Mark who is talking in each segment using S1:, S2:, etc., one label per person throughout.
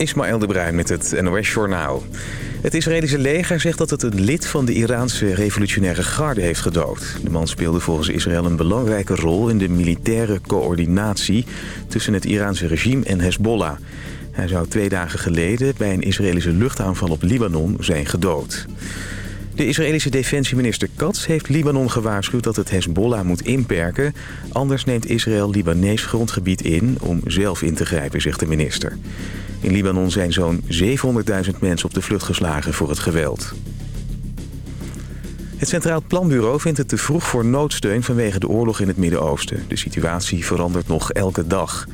S1: Ismaël de Bruin met het NOS Journaal. Het Israëlische leger zegt dat het een lid van de Iraanse revolutionaire garde heeft gedood. De man speelde volgens Israël een belangrijke rol in de militaire coördinatie... tussen het Iraanse regime en Hezbollah. Hij zou twee dagen geleden bij een Israëlische luchtaanval op Libanon zijn gedood. De Israëlische defensieminister Katz heeft Libanon gewaarschuwd dat het Hezbollah moet inperken. Anders neemt Israël Libanees grondgebied in om zelf in te grijpen, zegt de minister. In Libanon zijn zo'n 700.000 mensen op de vlucht geslagen voor het geweld. Het Centraal Planbureau vindt het te vroeg voor noodsteun vanwege de oorlog in het Midden-Oosten. De situatie verandert nog elke dag.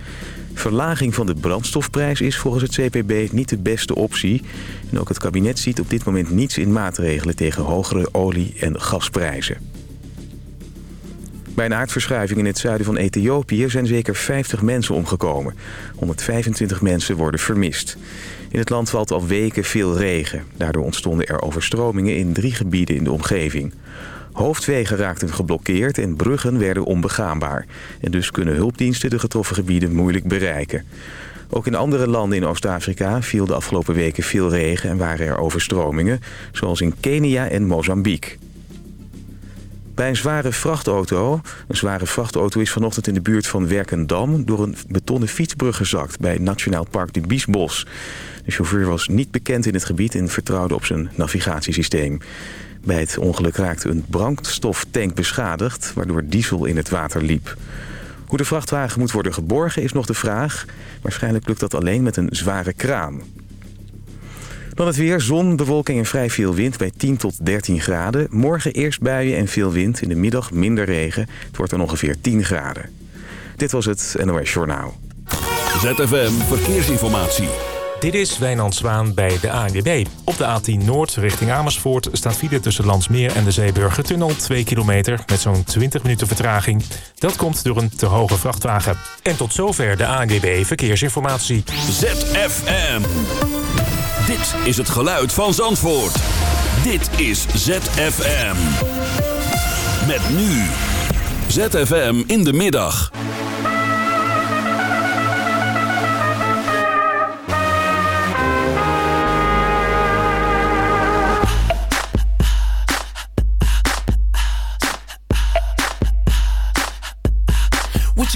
S1: Verlaging van de brandstofprijs is volgens het CPB niet de beste optie. En ook het kabinet ziet op dit moment niets in maatregelen tegen hogere olie- en gasprijzen. Bij een aardverschuiving in het zuiden van Ethiopië zijn zeker 50 mensen omgekomen. 125 mensen worden vermist. In het land valt al weken veel regen. Daardoor ontstonden er overstromingen in drie gebieden in de omgeving. Hoofdwegen raakten geblokkeerd en bruggen werden onbegaanbaar. En dus kunnen hulpdiensten de getroffen gebieden moeilijk bereiken. Ook in andere landen in Oost-Afrika viel de afgelopen weken veel regen en waren er overstromingen, zoals in Kenia en Mozambique. Bij een zware vrachtauto, een zware vrachtauto is vanochtend in de buurt van Werkendam door een betonnen fietsbrug gezakt bij Nationaal Park de Biesbos. De chauffeur was niet bekend in het gebied en vertrouwde op zijn navigatiesysteem. Bij het ongeluk raakte een brandstoftank beschadigd, waardoor diesel in het water liep. Hoe de vrachtwagen moet worden geborgen is nog de vraag. Waarschijnlijk lukt dat alleen met een zware kraan. Dan het weer, zon, bewolking en vrij veel wind bij 10 tot 13 graden. Morgen eerst buien en veel wind, in de middag minder regen. Het wordt dan ongeveer 10 graden. Dit was het NOS Journaal.
S2: ZFM Verkeersinformatie.
S3: Dit is Wijnand Zwaan bij de ANWB. Op de A10 Noord richting Amersfoort staat file tussen Landsmeer en de Zeeburgertunnel 2 kilometer met zo'n 20 minuten vertraging. Dat komt door een te hoge vrachtwagen. En tot zover de ANWB Verkeersinformatie.
S2: ZFM. Dit is het geluid van Zandvoort. Dit is ZFM. Met nu. ZFM in de middag.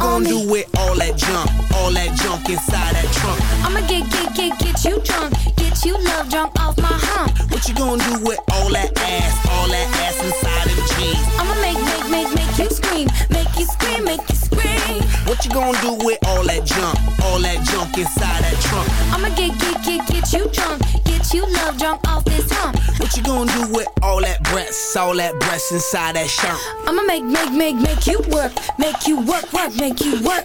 S4: What you gonna do with all that junk? All that junk inside that trunk?
S5: I'ma get, get, get, get you drunk. Get you love drunk off my hump.
S4: What you gonna do with all that ass? All that ass inside them jeans?
S5: I'ma make, make, make, make you scream. Make you scream, make you scream.
S4: What you gonna do with all that junk? All that junk inside that trunk?
S5: I'ma get, get, get, get you drunk. You love drunk off this hump.
S4: What you gonna do with all that breasts? All that breasts inside that shirt?
S5: I'ma make, make, make, make you work. Make you work, work make you work.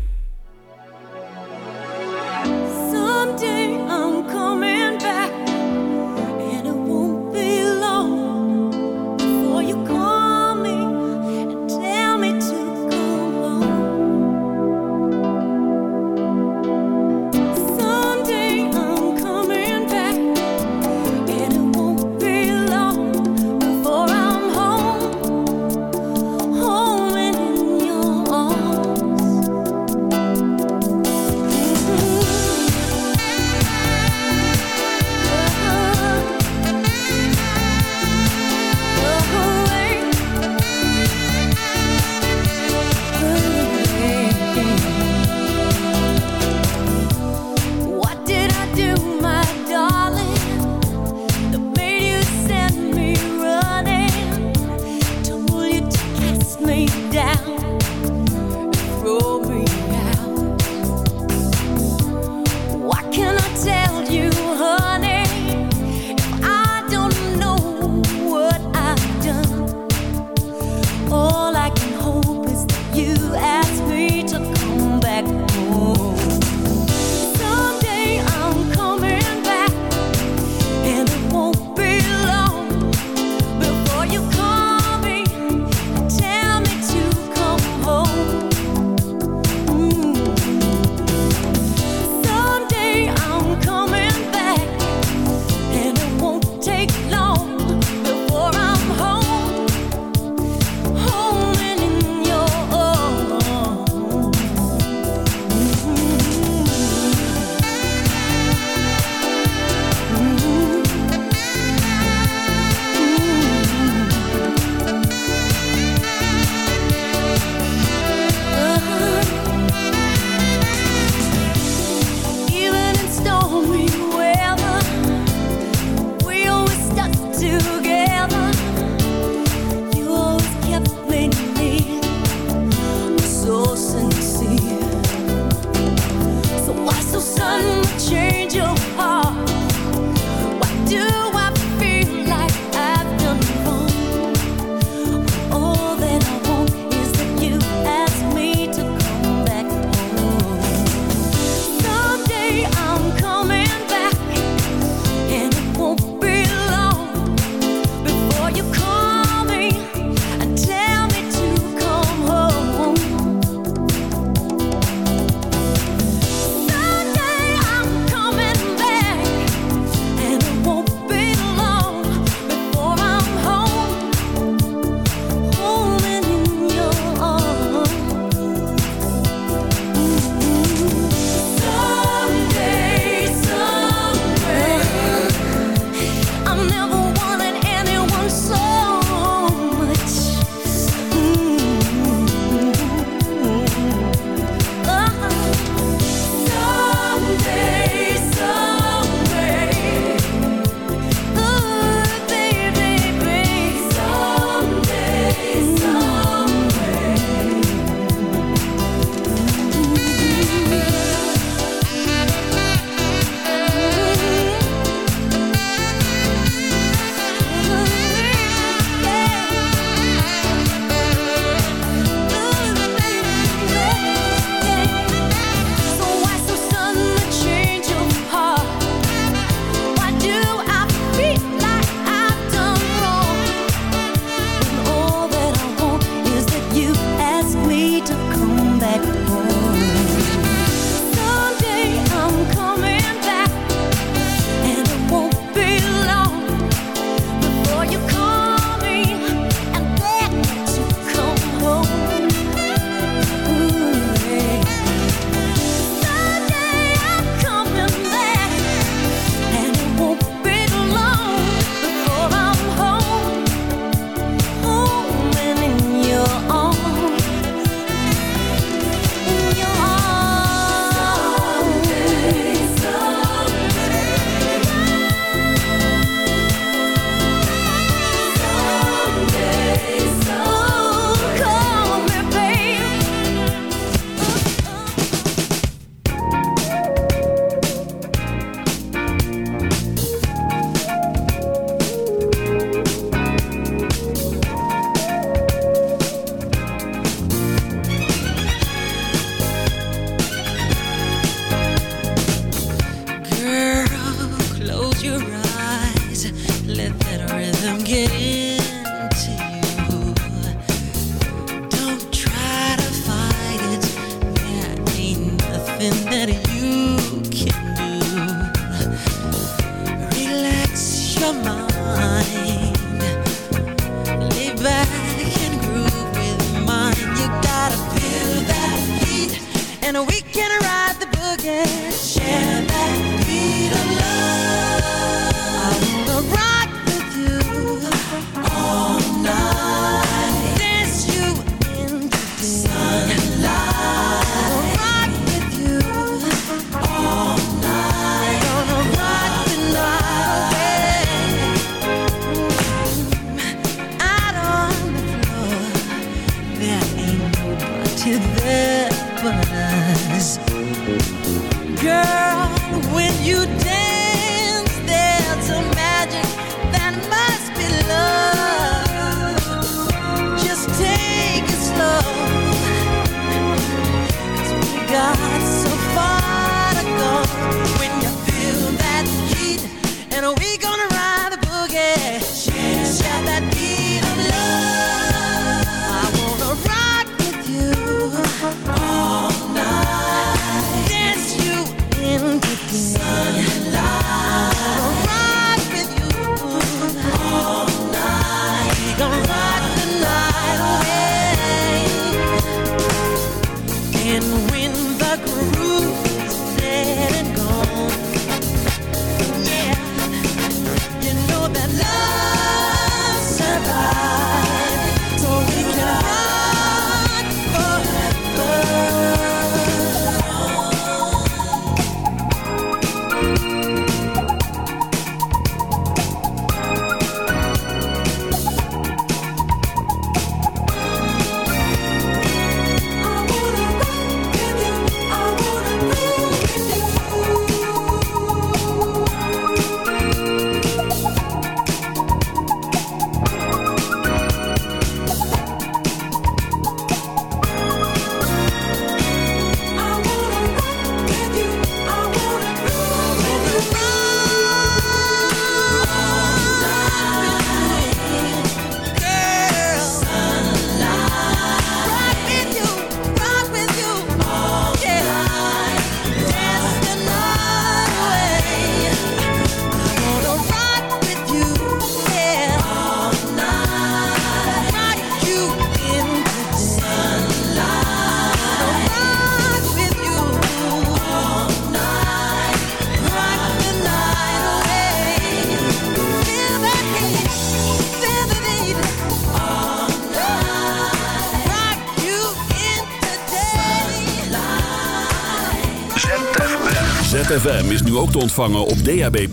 S2: ZFM is nu ook te ontvangen op DAB+.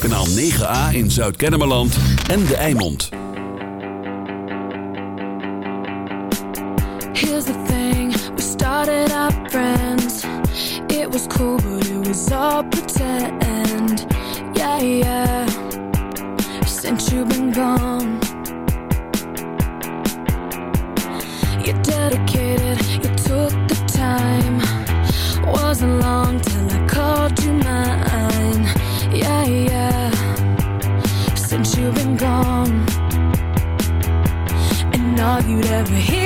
S2: Kanaal 9A in Zuid-Kennemerland en De Eimond.
S5: Here's the thing, we started out friends. It was cool, but it was all pretend. Yeah, yeah, since you've been gone. All you'd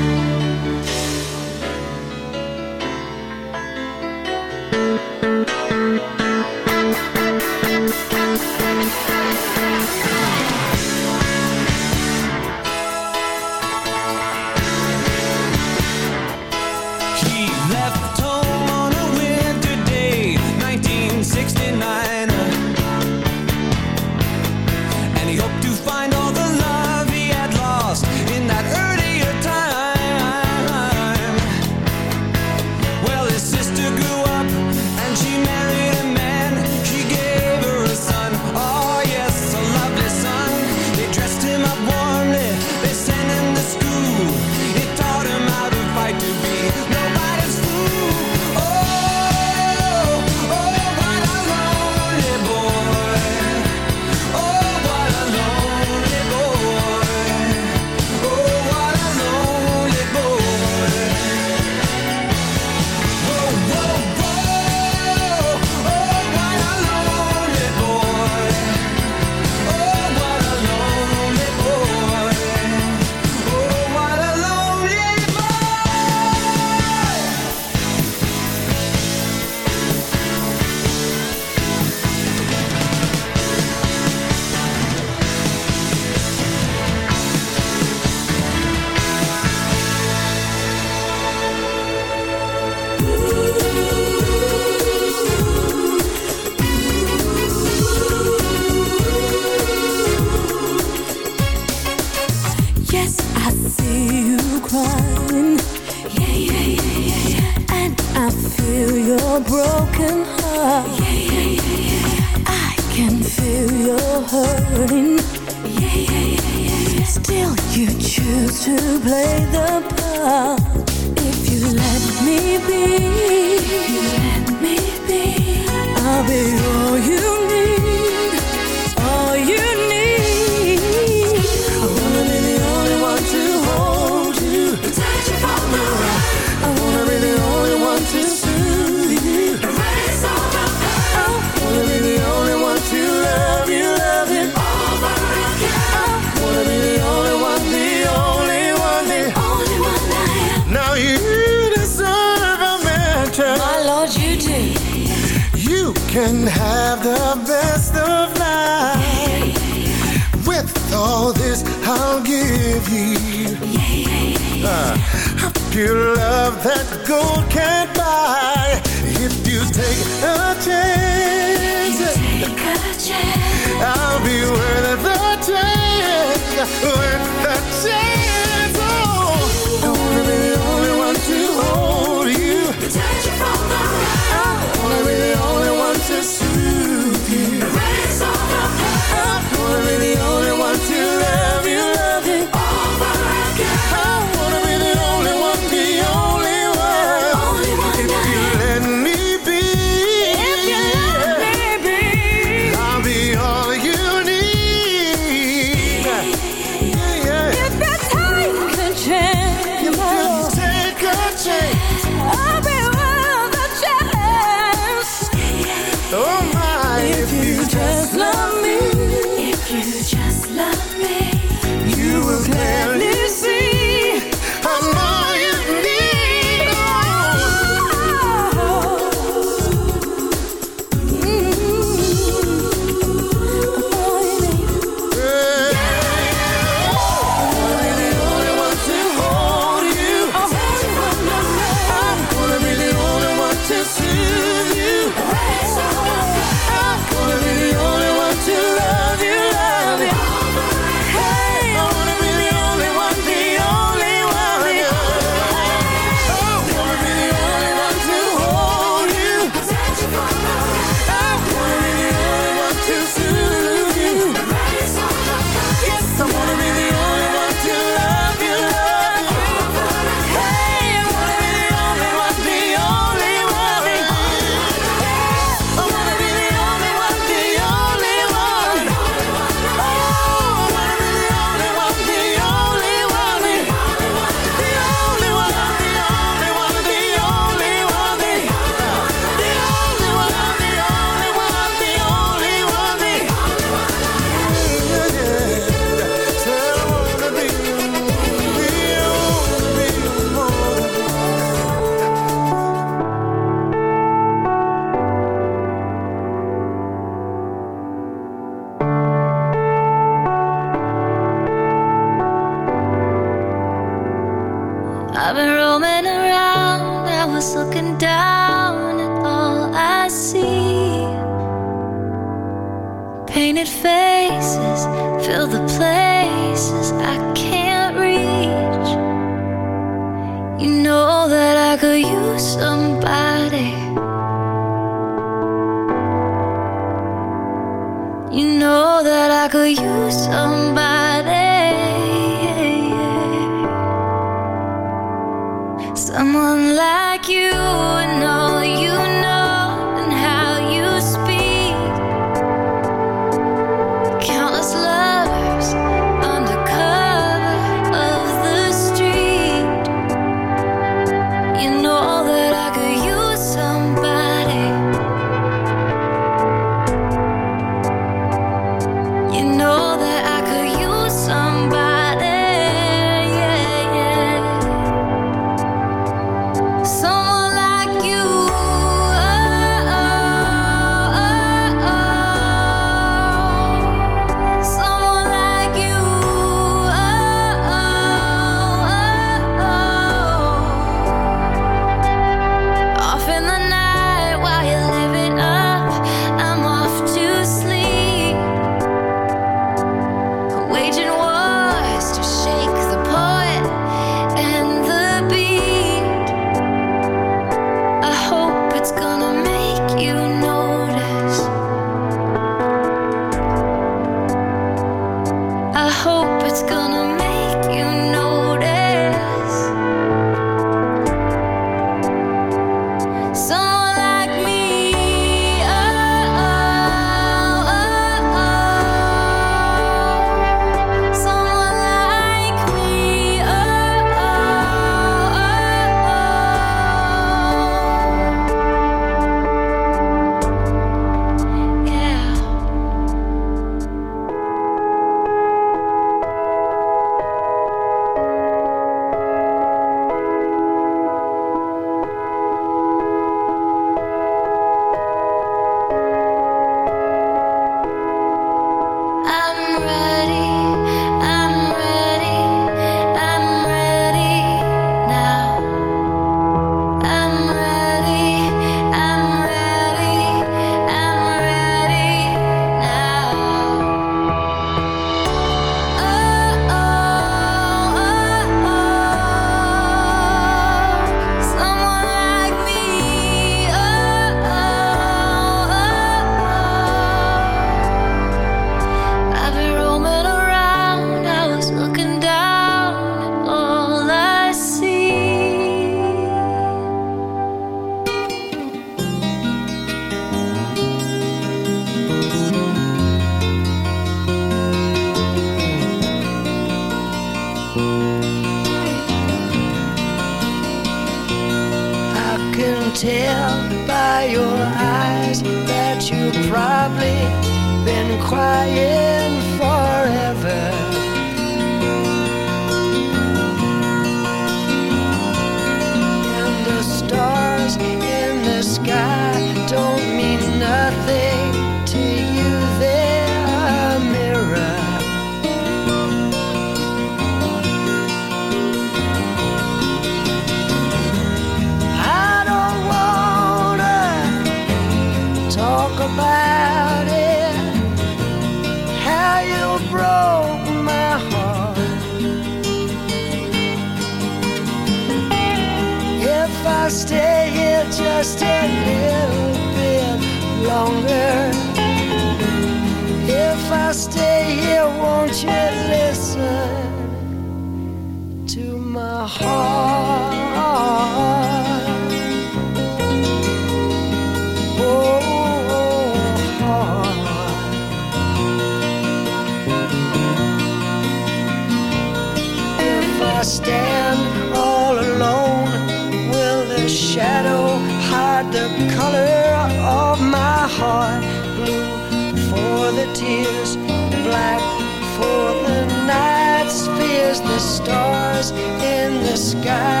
S6: guy.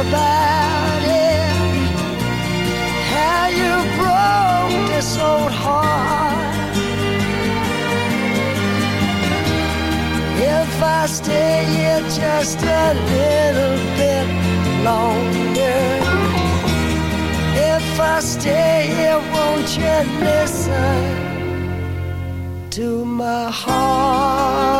S6: about it. How you broke this old heart. If I stay here just a little bit longer. If I stay here, won't you listen to my heart?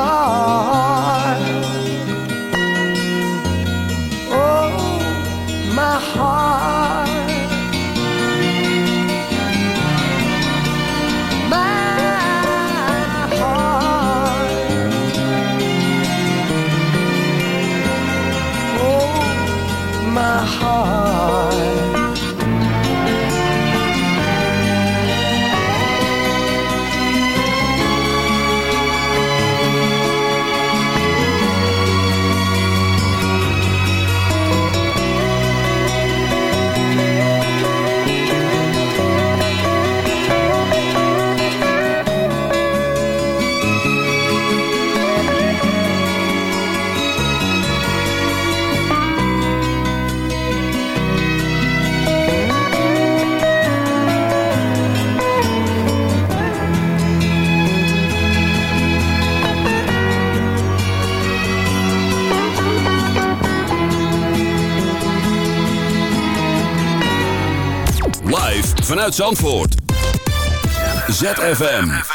S2: Uit Zandvoort. ZFM.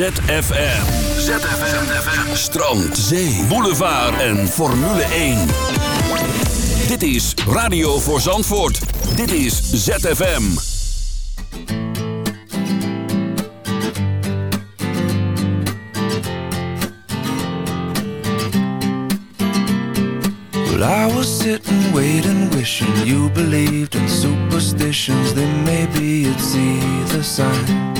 S7: Is
S2: ZFM. ZFM. Strand, zee, boulevard en Formule 1. Dit is Radio voor Zandvoort. Dit is ZFM.
S8: Well, I was sitting, waiting, wishing you believed in superstitions. Then maybe see the signs. But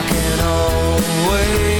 S8: I can always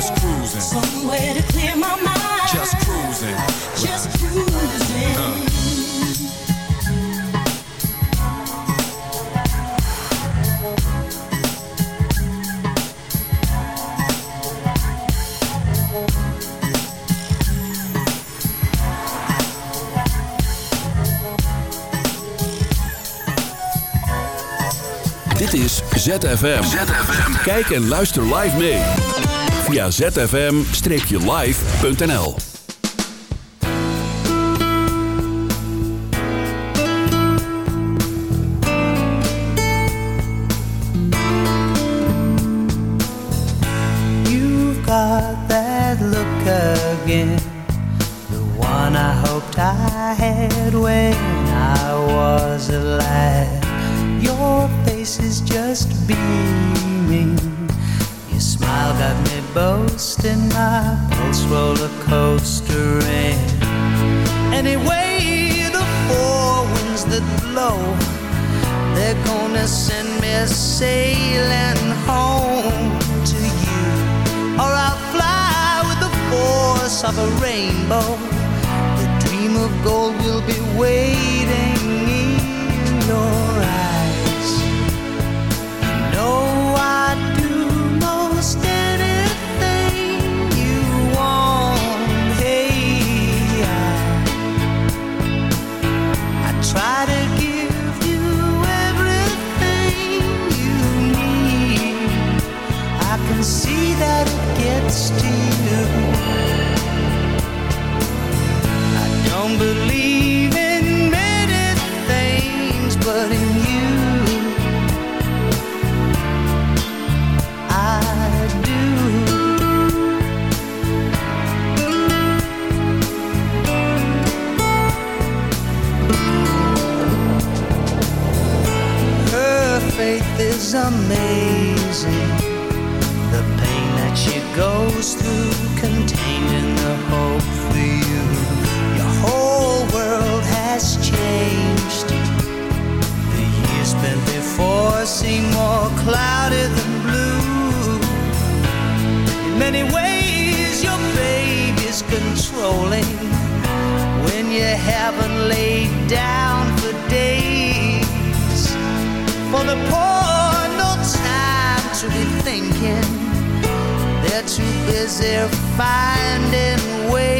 S9: just cruising,
S10: Somewhere to clear my mind.
S9: just cruising.
S10: Just cruising.
S9: Uh.
S2: Dit is ZFM. Kijk en luister live mee. Via zfm-live.nl
S11: too busy finding ways.